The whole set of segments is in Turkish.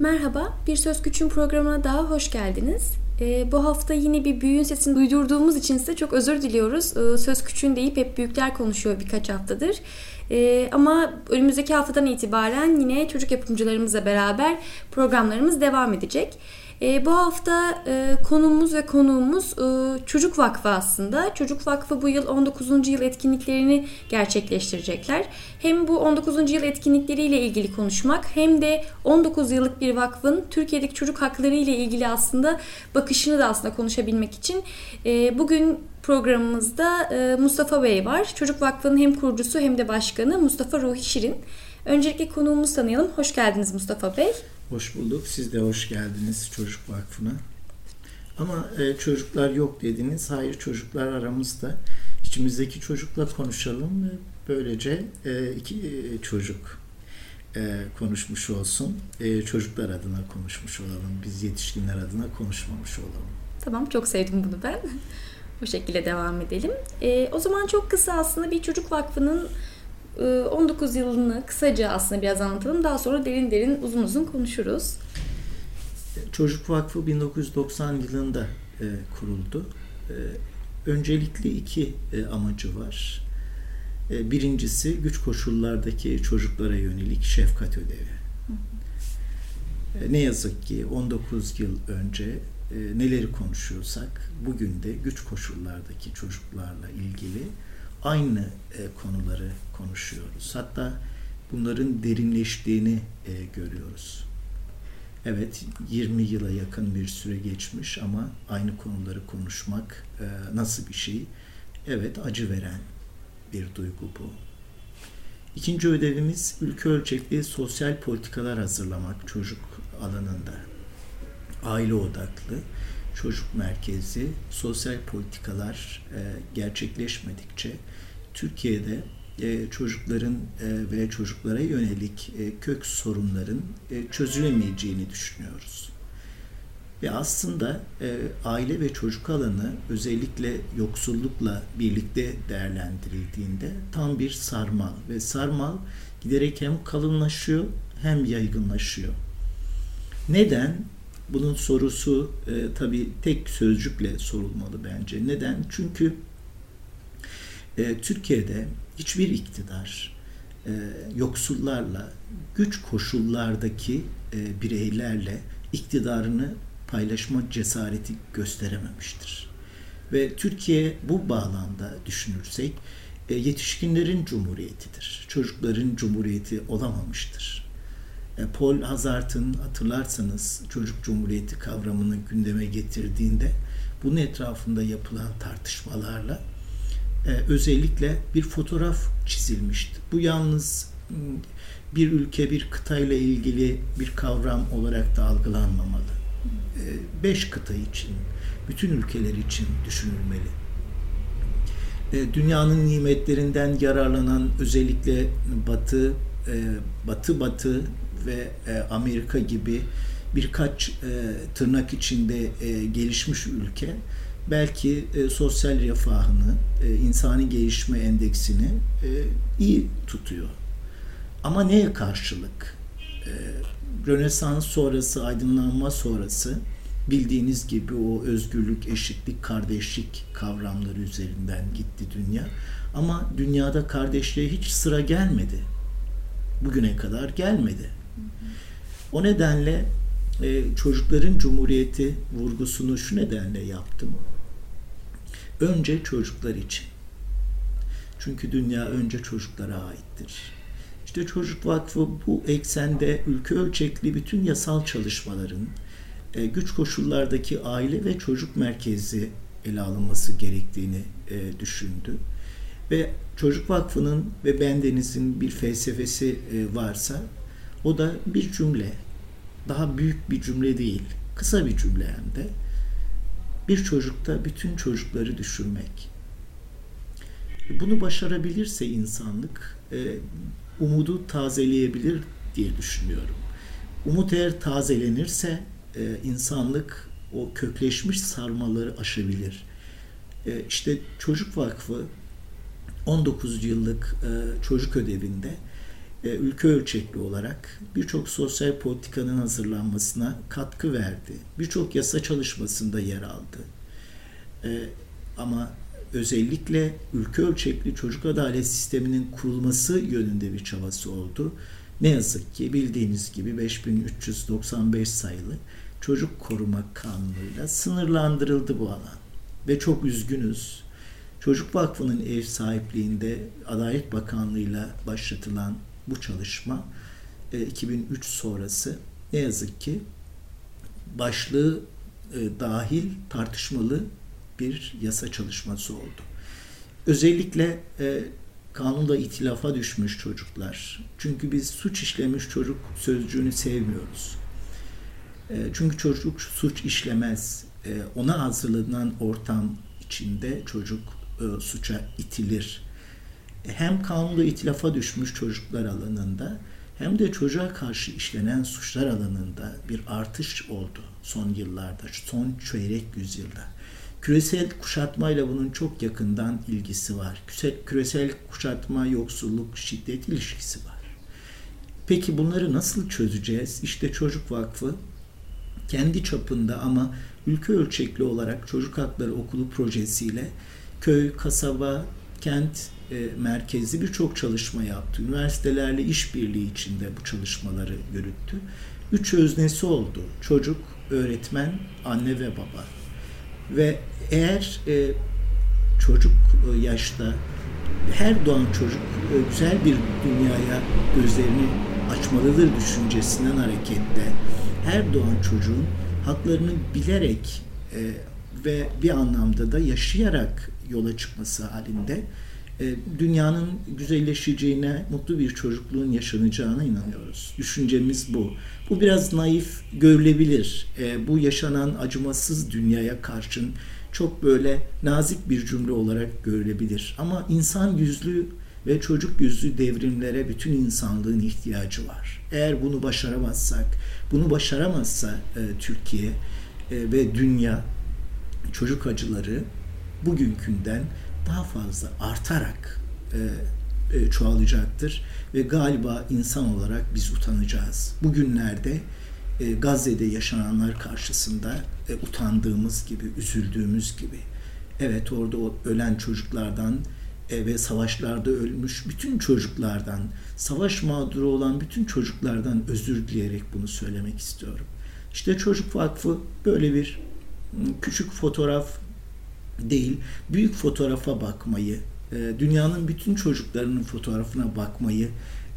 Merhaba, Bir Söz Küçüğün programına daha hoş geldiniz. Ee, bu hafta yine bir büyüğün sesini duydurduğumuz için size çok özür diliyoruz. Ee, söz küçüğün deyip hep büyükler konuşuyor birkaç haftadır. Ee, ama önümüzdeki haftadan itibaren yine çocuk yapımcılarımızla beraber programlarımız devam edecek. E, bu hafta e, konumuz ve konuğumuz e, Çocuk Vakfı aslında. Çocuk Vakfı bu yıl 19. yıl etkinliklerini gerçekleştirecekler. Hem bu 19. yıl etkinlikleriyle ilgili konuşmak hem de 19 yıllık bir vakfın Türkiye'deki çocuk hakları ile ilgili aslında bakışını da aslında konuşabilmek için e, bugün programımızda e, Mustafa Bey var. Çocuk Vakfı'nın hem kurucusu hem de başkanı Mustafa Ruhi Şirin. Öncelikle konuğumuzu tanıyalım. Hoş geldiniz Mustafa Bey. Hoş bulduk. Siz de hoş geldiniz Çocuk Vakfı'na. Ama e, çocuklar yok dediniz. Hayır çocuklar aramızda. İçimizdeki çocukla konuşalım. ve Böylece e, iki e, çocuk e, konuşmuş olsun. E, çocuklar adına konuşmuş olalım. Biz yetişkinler adına konuşmamış olalım. Tamam çok sevdim bunu ben. Bu şekilde devam edelim. E, o zaman çok kısa aslında bir çocuk vakfının 19 ee, yılını kısaca aslında biraz anlatalım. Daha sonra derin derin uzun uzun konuşuruz. Çocuk Vakfı 1990 yılında e, kuruldu. E, öncelikli iki e, amacı var. E, birincisi güç koşullardaki çocuklara yönelik şefkat ödevi. E, ne yazık ki 19 yıl önce e, neleri konuşuyorsak bugün de güç koşullardaki çocuklarla ilgili aynı e, konuları konuşuyoruz. Hatta bunların derinleştiğini e, görüyoruz. Evet 20 yıla yakın bir süre geçmiş ama aynı konuları konuşmak e, nasıl bir şey? Evet acı veren bir duygu bu. İkinci ödevimiz ülke ölçekli sosyal politikalar hazırlamak çocuk alanında. Aile odaklı, çocuk merkezi sosyal politikalar e, gerçekleşmedikçe Türkiye'de e, çocukların e, ve çocuklara yönelik e, kök sorunların e, çözülemeyeceğini düşünüyoruz. Ve aslında aile ve çocuk alanı özellikle yoksullukla birlikte değerlendirildiğinde tam bir sarmal ve sarmal giderek hem kalınlaşıyor hem yaygınlaşıyor. Neden? Bunun sorusu e, tabii tek sözcükle sorulmalı bence. Neden? Çünkü e, Türkiye'de hiçbir iktidar e, yoksullarla, güç koşullardaki e, bireylerle iktidarını paylaşma cesareti gösterememiştir. Ve Türkiye bu bağlamda düşünürsek e, yetişkinlerin cumhuriyetidir. Çocukların cumhuriyeti olamamıştır. E, Paul Hazard'ın hatırlarsanız çocuk cumhuriyeti kavramını gündeme getirdiğinde bunun etrafında yapılan tartışmalarla e, özellikle bir fotoğraf çizilmişti. Bu yalnız ıı, bir ülke, bir kıtayla ilgili bir kavram olarak da algılanmamalı. E, beş kıta için, bütün ülkeler için düşünülmeli. E, dünyanın nimetlerinden yararlanan özellikle Batı, e, Batı Batı ve e, Amerika gibi birkaç tırnak içinde gelişmiş ülke belki e, sosyal refahını, e, insani gelişme endeksini e, iyi tutuyor. Ama neye karşılık? E, Rönesans sonrası, aydınlanma sonrası bildiğiniz gibi o özgürlük, eşitlik, kardeşlik kavramları üzerinden gitti dünya. Ama dünyada kardeşliğe hiç sıra gelmedi. Bugüne kadar gelmedi. O nedenle e, çocukların cumhuriyeti vurgusunu şu nedenle yaptım. Önce çocuklar için. Çünkü dünya önce çocuklara aittir. İşte Çocuk Vakfı bu eksende ülke ölçekli bütün yasal çalışmaların e, güç koşullardaki aile ve çocuk merkezi ele alınması gerektiğini e, düşündü. Ve Çocuk Vakfı'nın ve bendenizin bir felsefesi e, varsa o da bir cümle. Daha büyük bir cümle değil. Kısa bir cümle hem de bir çocukta bütün çocukları düşünmek. Bunu başarabilirse insanlık e, umudu tazeleyebilir diye düşünüyorum. Umut eğer tazelenirse e, insanlık o kökleşmiş sarmaları aşabilir. E, işte Çocuk Vakfı 19 yıllık çocuk ödevinde ülke ölçekli olarak birçok sosyal politikanın hazırlanmasına katkı verdi. Birçok yasa çalışmasında yer aldı. E, ama özellikle ülke ölçekli çocuk adalet sisteminin kurulması yönünde bir çabası oldu. Ne yazık ki bildiğiniz gibi 5395 sayılı Çocuk Koruma Kanunu'yla sınırlandırıldı bu alan. Ve çok üzgünüz. Çocuk Vakfı'nın ev sahipliğinde Adalet Bakanlığı'yla başlatılan bu çalışma 2003 e, sonrası ne yazık ki başlığı e, dahil tartışmalı bir yasa çalışması oldu. Özellikle e, kanunda itilafa düşmüş çocuklar. Çünkü biz suç işlemiş çocuk sözcüğünü sevmiyoruz. çünkü çocuk suç işlemez. ona hazırlanan ortam içinde çocuk suça itilir hem kanunda itilafa düşmüş çocuklar alanında hem de çocuğa karşı işlenen suçlar alanında bir artış oldu son yıllarda, son çeyrek yüzyılda. Küresel kuşatmayla bunun çok yakından ilgisi var. Küresel kuşatma, yoksulluk, şiddet ilişkisi var. Peki bunları nasıl çözeceğiz? İşte Çocuk Vakfı kendi çapında ama ülke ölçekli olarak Çocuk Hakları Okulu projesiyle köy, kasaba, kent e, merkezli birçok çalışma yaptı. Üniversitelerle işbirliği içinde bu çalışmaları yürüttü. Üç öznesi oldu. Çocuk, öğretmen, anne ve baba. Ve eğer e, çocuk e, yaşta her doğan çocuk e, güzel bir dünyaya gözlerini açmalıdır düşüncesinden hareketle her doğan çocuğun haklarını bilerek e, ve bir anlamda da yaşayarak yola çıkması halinde dünyanın güzelleşeceğine, mutlu bir çocukluğun yaşanacağına inanıyoruz. Düşüncemiz bu. Bu biraz naif görülebilir. E, bu yaşanan acımasız dünyaya karşın çok böyle nazik bir cümle olarak görülebilir. Ama insan yüzlü ve çocuk yüzlü devrimlere bütün insanlığın ihtiyacı var. Eğer bunu başaramazsak, bunu başaramazsa e, Türkiye ve dünya çocuk acıları bugünkünden daha fazla artarak e, e, çoğalacaktır ve galiba insan olarak biz utanacağız. Bugünlerde e, Gazze'de yaşananlar karşısında e, utandığımız gibi, üzüldüğümüz gibi. Evet orada o ölen çocuklardan e, ve savaşlarda ölmüş bütün çocuklardan, savaş mağduru olan bütün çocuklardan özür dileyerek bunu söylemek istiyorum. İşte Çocuk Vakfı böyle bir küçük fotoğraf değil, büyük fotoğrafa bakmayı, e, dünyanın bütün çocuklarının fotoğrafına bakmayı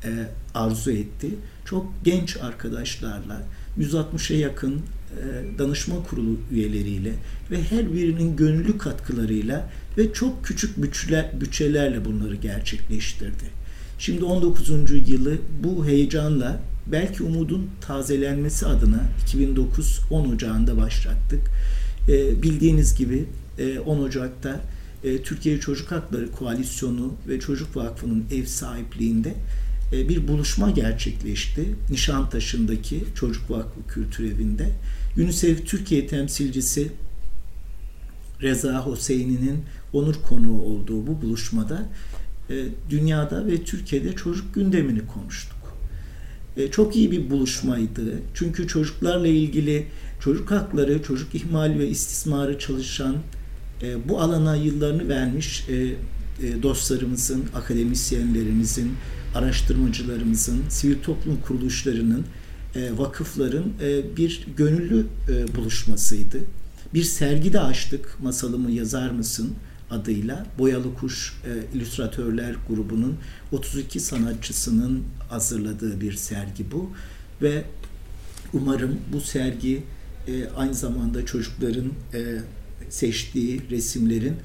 e, arzu etti. Çok genç arkadaşlarla, 160'a yakın e, danışma kurulu üyeleriyle ve her birinin gönüllü katkılarıyla ve çok küçük bütçeler, bütçelerle bunları gerçekleştirdi. Şimdi 19. yılı bu heyecanla belki umudun tazelenmesi adına 2009 10 Ocağı'nda başlattık. bildiğiniz gibi 10 e, Ocak'ta e, Türkiye Çocuk Hakları Koalisyonu ve Çocuk Vakfı'nın ev sahipliğinde e, bir buluşma gerçekleşti. Nişantaşı'ndaki Çocuk Vakfı Kültür Evi'nde. UNICEF Türkiye temsilcisi Reza Hüseyin'in onur konuğu olduğu bu buluşmada dünyada ve Türkiye'de çocuk gündemini konuştuk. Çok iyi bir buluşmaydı. Çünkü çocuklarla ilgili çocuk hakları, çocuk ihmal ve istismarı çalışan e, bu alana yıllarını vermiş e, e, dostlarımızın, akademisyenlerimizin, araştırmacılarımızın, sivil toplum kuruluşlarının, vakıfların bir gönüllü buluşmasıydı. Bir sergi de açtık, masalımı yazar mısın adıyla. Boyalı Kuş İllüstratörler grubunun 32 sanatçısının hazırladığı bir sergi bu. Ve umarım bu sergi aynı zamanda çocukların seçtiği resimlerin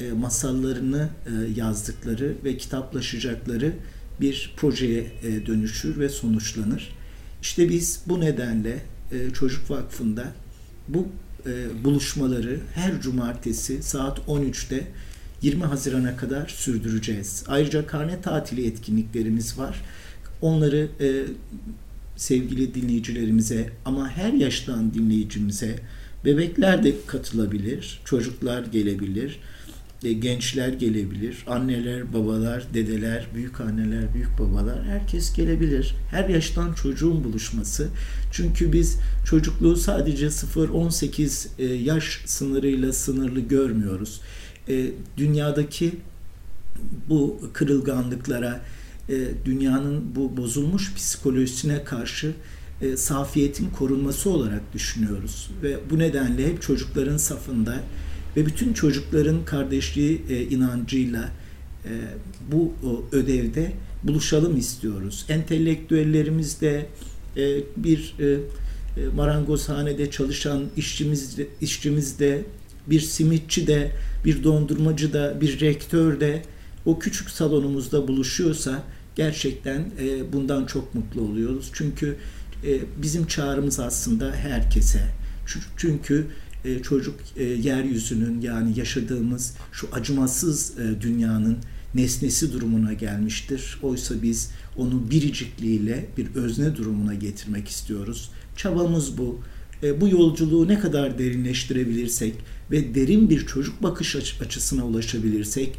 e, masallarını e, yazdıkları ve kitaplaşacakları bir projeye e, dönüşür ve sonuçlanır. İşte biz bu nedenle e, Çocuk Vakfı'nda bu e, buluşmaları her cumartesi saat 13'te 20 Haziran'a kadar sürdüreceğiz. Ayrıca karne tatili etkinliklerimiz var. Onları e, sevgili dinleyicilerimize ama her yaştan dinleyicimize Bebekler de katılabilir, çocuklar gelebilir. e, gençler gelebilir, anneler, babalar, dedeler, büyük anneler, büyük babalar herkes gelebilir. Her yaştan çocuğun buluşması. Çünkü biz çocukluğu sadece 0-18 e, yaş sınırıyla sınırlı görmüyoruz. E, dünyadaki bu kırılganlıklara, dünyanın bu bozulmuş psikolojisine karşı safiyetin korunması olarak düşünüyoruz. Ve bu nedenle hep çocukların safında ve bütün çocukların kardeşliği e, inancıyla e, bu o, ödevde buluşalım istiyoruz. Entelektüellerimiz de e, bir e, e marangozhanede çalışan işçimiz de, işçimiz de bir simitçi de bir dondurmacı da bir rektör de o küçük salonumuzda buluşuyorsa gerçekten e, bundan çok mutlu oluyoruz. Çünkü e, bizim çağrımız aslında herkese. Çünkü e, çocuk e, yeryüzünün yani yaşadığımız şu acımasız e, dünyanın nesnesi durumuna gelmiştir. Oysa biz onu biricikliğiyle bir özne durumuna getirmek istiyoruz. Çabamız bu. Bu yolculuğu ne kadar derinleştirebilirsek ve derin bir çocuk bakış açısına ulaşabilirsek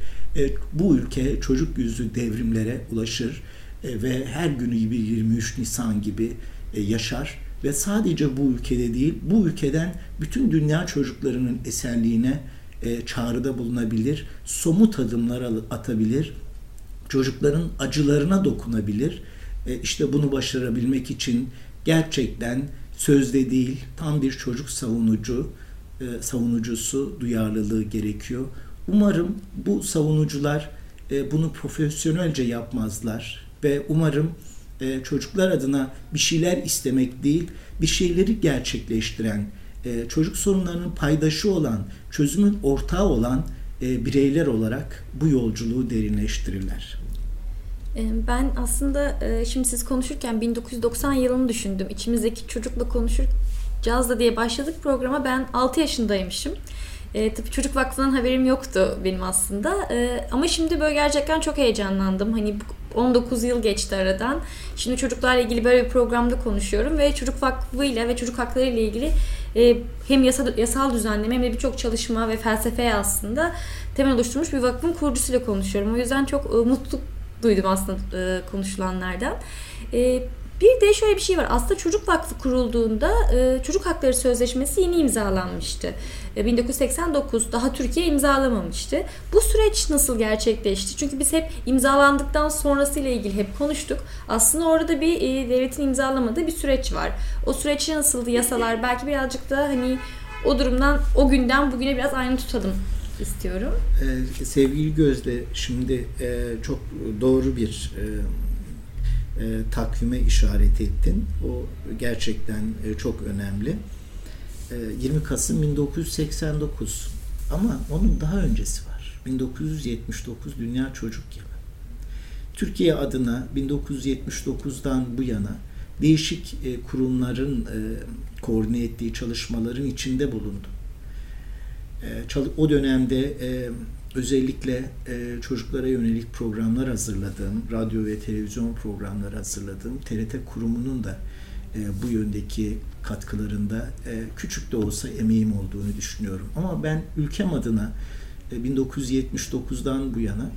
bu ülke çocuk yüzlü devrimlere ulaşır ve her günü gibi 23 Nisan gibi yaşar ve sadece bu ülkede değil, bu ülkeden bütün dünya çocuklarının esenliğine e, çağrıda bulunabilir, somut adımlar atabilir, çocukların acılarına dokunabilir. E, işte bunu başarabilmek için gerçekten sözde değil, tam bir çocuk savunucu, e, savunucusu duyarlılığı gerekiyor. Umarım bu savunucular e, bunu profesyonelce yapmazlar ve umarım e, çocuklar adına bir şeyler istemek değil, bir şeyleri gerçekleştiren, e, çocuk sorunlarının paydaşı olan, çözümün ortağı olan e, bireyler olarak bu yolculuğu derinleştirirler. E, ben aslında e, şimdi siz konuşurken 1990 yılını düşündüm. İçimizdeki çocukla konuşacağız da diye başladık programa. Ben 6 yaşındaymışım. E, tabii Çocuk Vakfı'ndan haberim yoktu benim aslında. E, ama şimdi böyle gerçekten çok heyecanlandım. Hani 19 yıl geçti aradan. Şimdi çocuklarla ilgili böyle bir programda konuşuyorum ve Çocuk Vakfı ile ve çocuk hakları ile ilgili e, hem yasal, yasal düzenleme hem de birçok çalışma ve felsefeye aslında temel oluşturmuş bir vakfın kurucusuyla konuşuyorum. O yüzden çok e, mutlu duydum aslında e, konuşulanlardan. E, bir de şöyle bir şey var. Aslında Çocuk Vakfı kurulduğunda e, Çocuk Hakları Sözleşmesi yeni imzalanmıştı. 1989 daha Türkiye imzalamamıştı. Bu süreç nasıl gerçekleşti? Çünkü biz hep imzalandıktan sonrasıyla ilgili hep konuştuk. Aslında orada bir e, devletin imzalamadığı bir süreç var. O süreç nasıldı yasalar? Belki birazcık da hani o durumdan o günden bugüne biraz aynı tutalım istiyorum. Ee, sevgili Gözde şimdi e, çok doğru bir e, e, takvime işaret ettin. O gerçekten e, çok önemli. 20 Kasım 1989 ama onun daha öncesi var. 1979 Dünya Çocuk Yılı. Türkiye adına 1979'dan bu yana değişik e, kurumların e, koordine ettiği çalışmaların içinde bulundu. E, o dönemde e, özellikle e, çocuklara yönelik programlar hazırladığım, radyo ve televizyon programları hazırladığım TRT kurumunun da e, bu yöndeki katkılarında e, küçük de olsa emeğim olduğunu düşünüyorum. Ama ben ülkem adına e, 1979'dan bu yana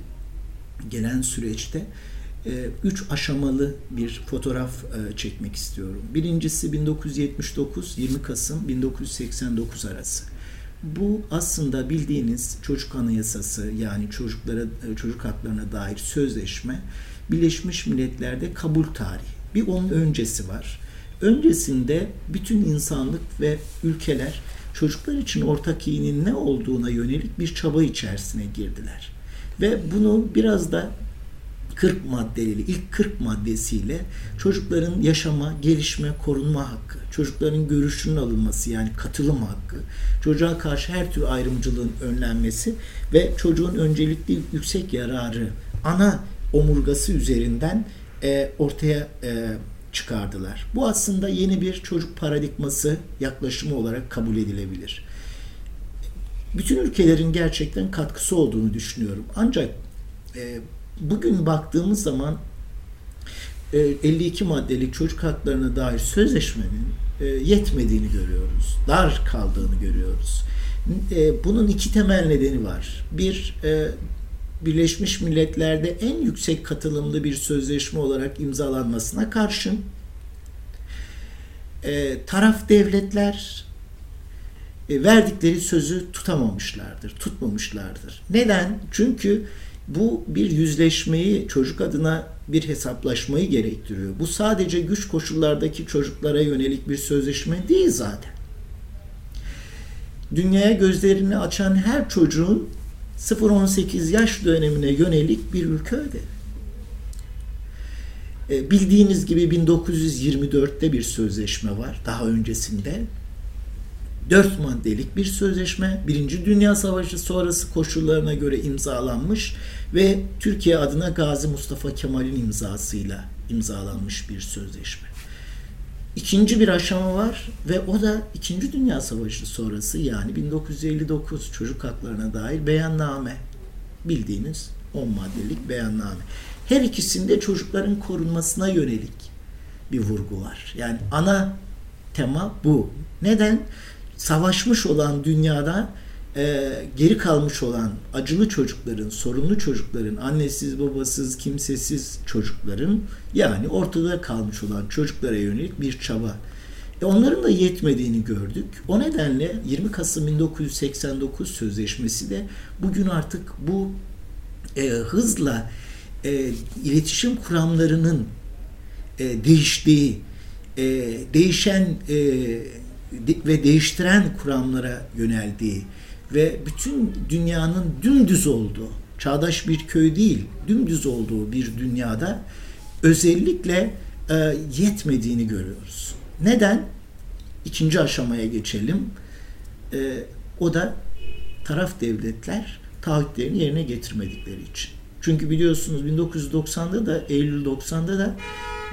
gelen süreçte e, üç aşamalı bir fotoğraf e, çekmek istiyorum. Birincisi 1979 20 Kasım 1989 arası. Bu aslında bildiğiniz çocuk anayasası yani çocuklara çocuk haklarına dair sözleşme Birleşmiş Milletler'de kabul tarihi. Bir onun öncesi var. Öncesinde bütün insanlık ve ülkeler çocuklar için ortak iyinin ne olduğuna yönelik bir çaba içerisine girdiler. Ve bunu biraz da 40 maddeli ilk 40 maddesiyle çocukların yaşama, gelişme, korunma hakkı, çocukların görüşünün alınması yani katılım hakkı, çocuğa karşı her tür ayrımcılığın önlenmesi ve çocuğun öncelikli yüksek yararı ana omurgası üzerinden e, ortaya e, çıkardılar. Bu aslında yeni bir çocuk paradigması yaklaşımı olarak kabul edilebilir. Bütün ülkelerin gerçekten katkısı olduğunu düşünüyorum. Ancak e, bugün baktığımız zaman 52 e, maddelik çocuk haklarına dair sözleşmenin e, yetmediğini görüyoruz. Dar kaldığını görüyoruz. E, bunun iki temel nedeni var. Bir, Birleşmiş Milletler'de en yüksek katılımlı bir sözleşme olarak imzalanmasına karşın taraf devletler verdikleri sözü tutamamışlardır, tutmamışlardır. Neden? Çünkü bu bir yüzleşmeyi, çocuk adına bir hesaplaşmayı gerektiriyor. Bu sadece güç koşullardaki çocuklara yönelik bir sözleşme değil zaten. Dünyaya gözlerini açan her çocuğun 0-18 yaş dönemine yönelik bir ülke ödevi. E, bildiğiniz gibi 1924'te bir sözleşme var. Daha öncesinde dört maddelik bir sözleşme. Birinci Dünya Savaşı sonrası koşullarına göre imzalanmış ve Türkiye adına Gazi Mustafa Kemal'in imzasıyla imzalanmış bir sözleşme. İkinci bir aşama var ve o da İkinci Dünya Savaşı sonrası yani 1959 çocuk haklarına dair beyanname. Bildiğiniz 10 maddelik beyanname. Her ikisinde çocukların korunmasına yönelik bir vurgu var. Yani ana tema bu. Neden? Savaşmış olan dünyada e, geri kalmış olan acılı çocukların, sorunlu çocukların, annesiz, babasız, kimsesiz çocukların yani ortada kalmış olan çocuklara yönelik bir çaba. E onların da yetmediğini gördük. O nedenle 20 Kasım 1989 sözleşmesi de bugün artık bu e, hızla e, iletişim kuramlarının e, değiştiği, e, değişen e, ve değiştiren kuramlara yöneldiği ve bütün dünyanın dümdüz olduğu, çağdaş bir köy değil, dümdüz olduğu bir dünyada özellikle e, yetmediğini görüyoruz. Neden? İkinci aşamaya geçelim. E, o da taraf devletler taahhütlerini yerine getirmedikleri için. Çünkü biliyorsunuz 1990'da da Eylül 90'da da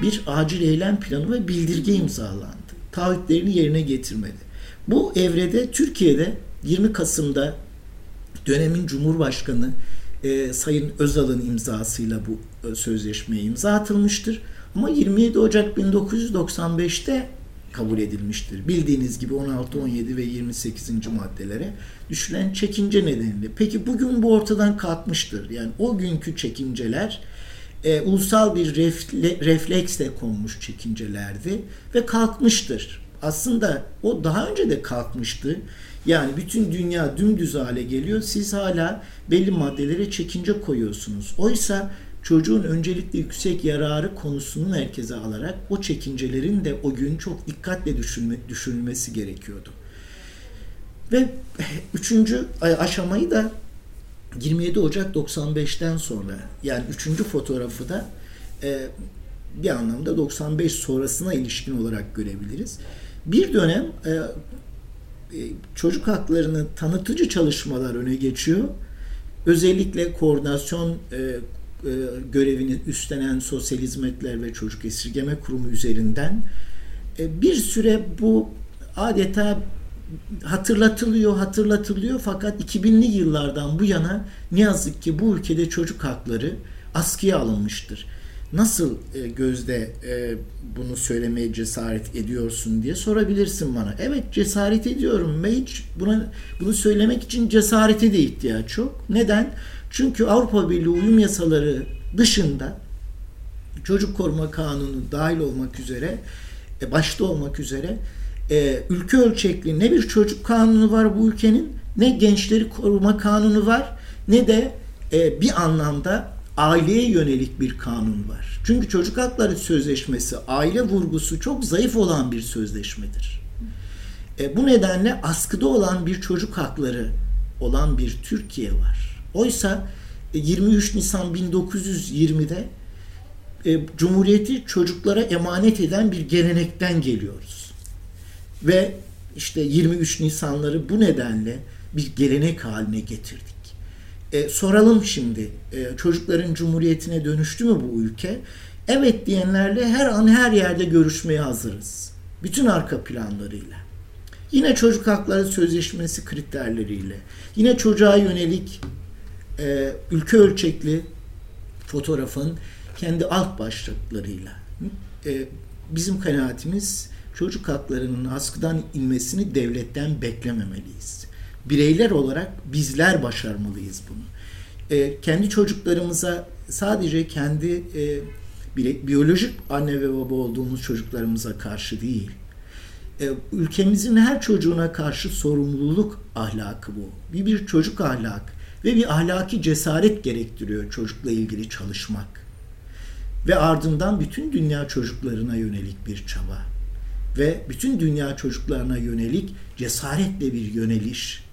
bir acil eylem planı ve bildirge imzalandı. Taahhütlerini yerine getirmedi. Bu evrede Türkiye'de 20 Kasım'da dönemin Cumhurbaşkanı e, Sayın Özal'ın imzasıyla bu e, sözleşmeye imza atılmıştır. Ama 27 Ocak 1995'te kabul edilmiştir. Bildiğiniz gibi 16, 17 ve 28. maddelere düşülen çekince nedeniyle. Peki bugün bu ortadan kalkmıştır. Yani o günkü çekinceler e, ulusal bir refle, refleksle konmuş çekincelerdi ve kalkmıştır. Aslında o daha önce de kalkmıştı. Yani bütün dünya dümdüz hale geliyor. Siz hala belli maddelere çekince koyuyorsunuz. Oysa çocuğun öncelikle yüksek yararı konusunu merkeze alarak o çekincelerin de o gün çok dikkatle düşünme, düşünülmesi gerekiyordu. Ve üçüncü aşamayı da 27 Ocak 95'ten sonra yani üçüncü fotoğrafı da e, bir anlamda 95 sonrasına ilişkin olarak görebiliriz. Bir dönem e, e, çocuk haklarını tanıtıcı çalışmalar öne geçiyor. Özellikle koordinasyon e, e, görevini üstlenen Sosyal Hizmetler ve Çocuk Esirgeme Kurumu üzerinden e, bir süre bu adeta hatırlatılıyor, hatırlatılıyor fakat 2000'li yıllardan bu yana ne yazık ki bu ülkede çocuk hakları askıya alınmıştır nasıl e, gözde e, bunu söylemeye cesaret ediyorsun diye sorabilirsin bana. Evet cesaret ediyorum ve hiç buna bunu söylemek için cesarete de ihtiyaç yok. Neden? Çünkü Avrupa Birliği uyum yasaları dışında çocuk koruma kanunu dahil olmak üzere e, başta olmak üzere e, ülke ölçekli ne bir çocuk kanunu var bu ülkenin ne gençleri koruma kanunu var ne de e, bir anlamda aileye yönelik bir kanun var. Çünkü çocuk hakları sözleşmesi aile vurgusu çok zayıf olan bir sözleşmedir. E, bu nedenle askıda olan bir çocuk hakları olan bir Türkiye var. Oysa 23 e, Nisan 1920'de e, Cumhuriyeti çocuklara emanet eden bir gelenekten geliyoruz. Ve işte 23 Nisanları bu nedenle bir gelenek haline getirdik. E, soralım şimdi e, çocukların cumhuriyetine dönüştü mü bu ülke? Evet diyenlerle her an her yerde görüşmeye hazırız. Bütün arka planlarıyla. Yine çocuk hakları sözleşmesi kriterleriyle. Yine çocuğa yönelik e, ülke ölçekli fotoğrafın kendi alt başlıklarıyla. E, bizim kanaatimiz çocuk haklarının askıdan inmesini devletten beklememeliyiz. bireyler olarak bizler başarmalıyız bunu. E, kendi çocuklarımıza sadece kendi e, biyolojik anne ve baba olduğumuz çocuklarımıza karşı değil, e, ülkemizin her çocuğuna karşı sorumluluk ahlakı bu. Bir, bir çocuk ahlak ve bir ahlaki cesaret gerektiriyor çocukla ilgili çalışmak. Ve ardından bütün dünya çocuklarına yönelik bir çaba ve bütün dünya çocuklarına yönelik cesaretle bir yöneliş.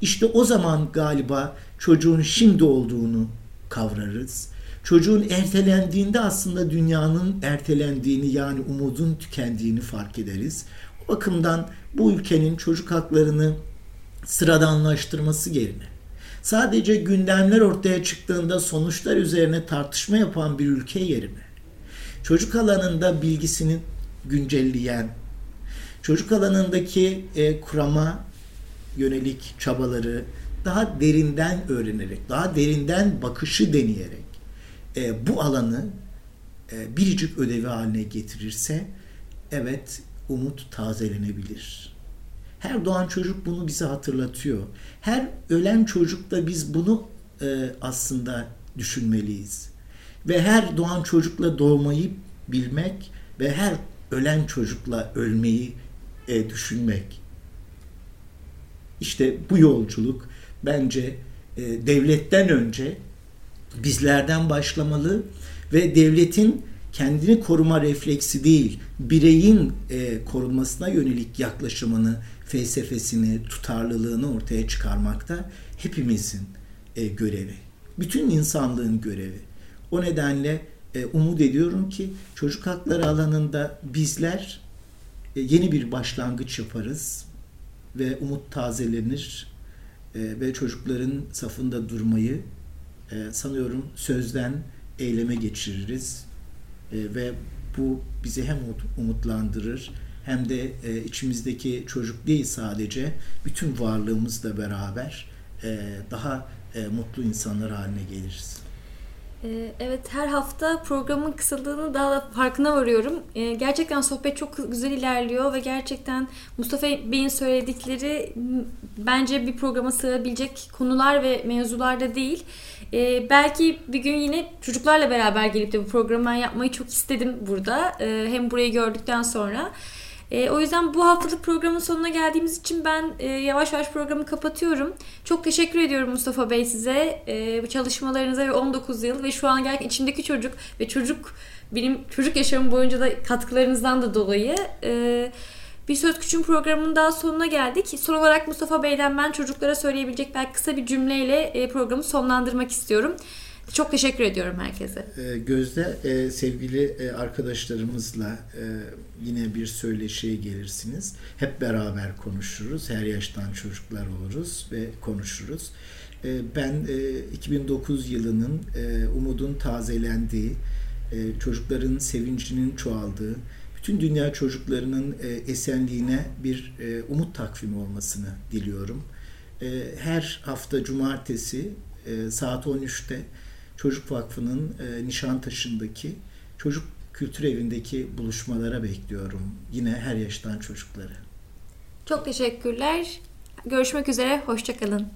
İşte o zaman galiba çocuğun şimdi olduğunu kavrarız. Çocuğun ertelendiğinde aslında dünyanın ertelendiğini yani umudun tükendiğini fark ederiz. O bakımdan bu ülkenin çocuk haklarını sıradanlaştırması yerine sadece gündemler ortaya çıktığında sonuçlar üzerine tartışma yapan bir ülke yerine çocuk alanında bilgisini güncelleyen, çocuk alanındaki e, kurama yönelik çabaları daha derinden öğrenerek, daha derinden bakışı deneyerek e, bu alanı e, biricik ödevi haline getirirse evet umut tazelenebilir. Her doğan çocuk bunu bize hatırlatıyor. Her ölen çocukta biz bunu e, aslında düşünmeliyiz. Ve her doğan çocukla doğmayı bilmek ve her ölen çocukla ölmeyi e, düşünmek. İşte bu yolculuk bence e, devletten önce bizlerden başlamalı ve devletin kendini koruma refleksi değil, bireyin e, korunmasına yönelik yaklaşımını, felsefesini, tutarlılığını ortaya çıkarmakta hepimizin e, görevi. Bütün insanlığın görevi. O nedenle e, umut ediyorum ki çocuk hakları alanında bizler e, yeni bir başlangıç yaparız ve umut tazelenir e, ve çocukların safında durmayı sanıyorum sözden eyleme geçiririz ve bu bizi hem umutlandırır hem de içimizdeki çocuk değil sadece bütün varlığımızla beraber daha mutlu insanlar haline geliriz. Ee, evet her hafta programın kısaldığını daha da farkına varıyorum. Ee, gerçekten sohbet çok güzel ilerliyor ve gerçekten Mustafa Bey'in söyledikleri bence bir programa sığabilecek konular ve mevzular da değil. Ee, belki bir gün yine çocuklarla beraber gelip de bu programı yapmayı çok istedim burada. Hem burayı gördükten sonra. E, o yüzden bu haftalık programın sonuna geldiğimiz için ben e, yavaş yavaş programı kapatıyorum. Çok teşekkür ediyorum Mustafa Bey size. E, bu çalışmalarınıza ve 19 yıl ve şu an gerçekten içimdeki çocuk ve çocuk benim çocuk yaşamım boyunca da katkılarınızdan da dolayı e, bir Söz Küçüğün programının daha sonuna geldik. Son olarak Mustafa Bey'den ben çocuklara söyleyebilecek belki kısa bir cümleyle e, programı sonlandırmak istiyorum. Çok teşekkür ediyorum herkese. Ee, Gözde e, sevgili e, arkadaşlarımızla e, yine bir söyleşiye gelirsiniz. Hep beraber konuşuruz. Her yaştan çocuklar oluruz ve konuşuruz. Ben 2009 yılının umudun tazelendiği, çocukların sevincinin çoğaldığı, bütün dünya çocuklarının esenliğine bir umut takvimi olmasını diliyorum. Her hafta cumartesi saat 13'te Çocuk Vakfı'nın e, Nişantaşı'ndaki çocuk kültür evindeki buluşmalara bekliyorum. Yine her yaştan çocukları. Çok teşekkürler. Görüşmek üzere. Hoşçakalın.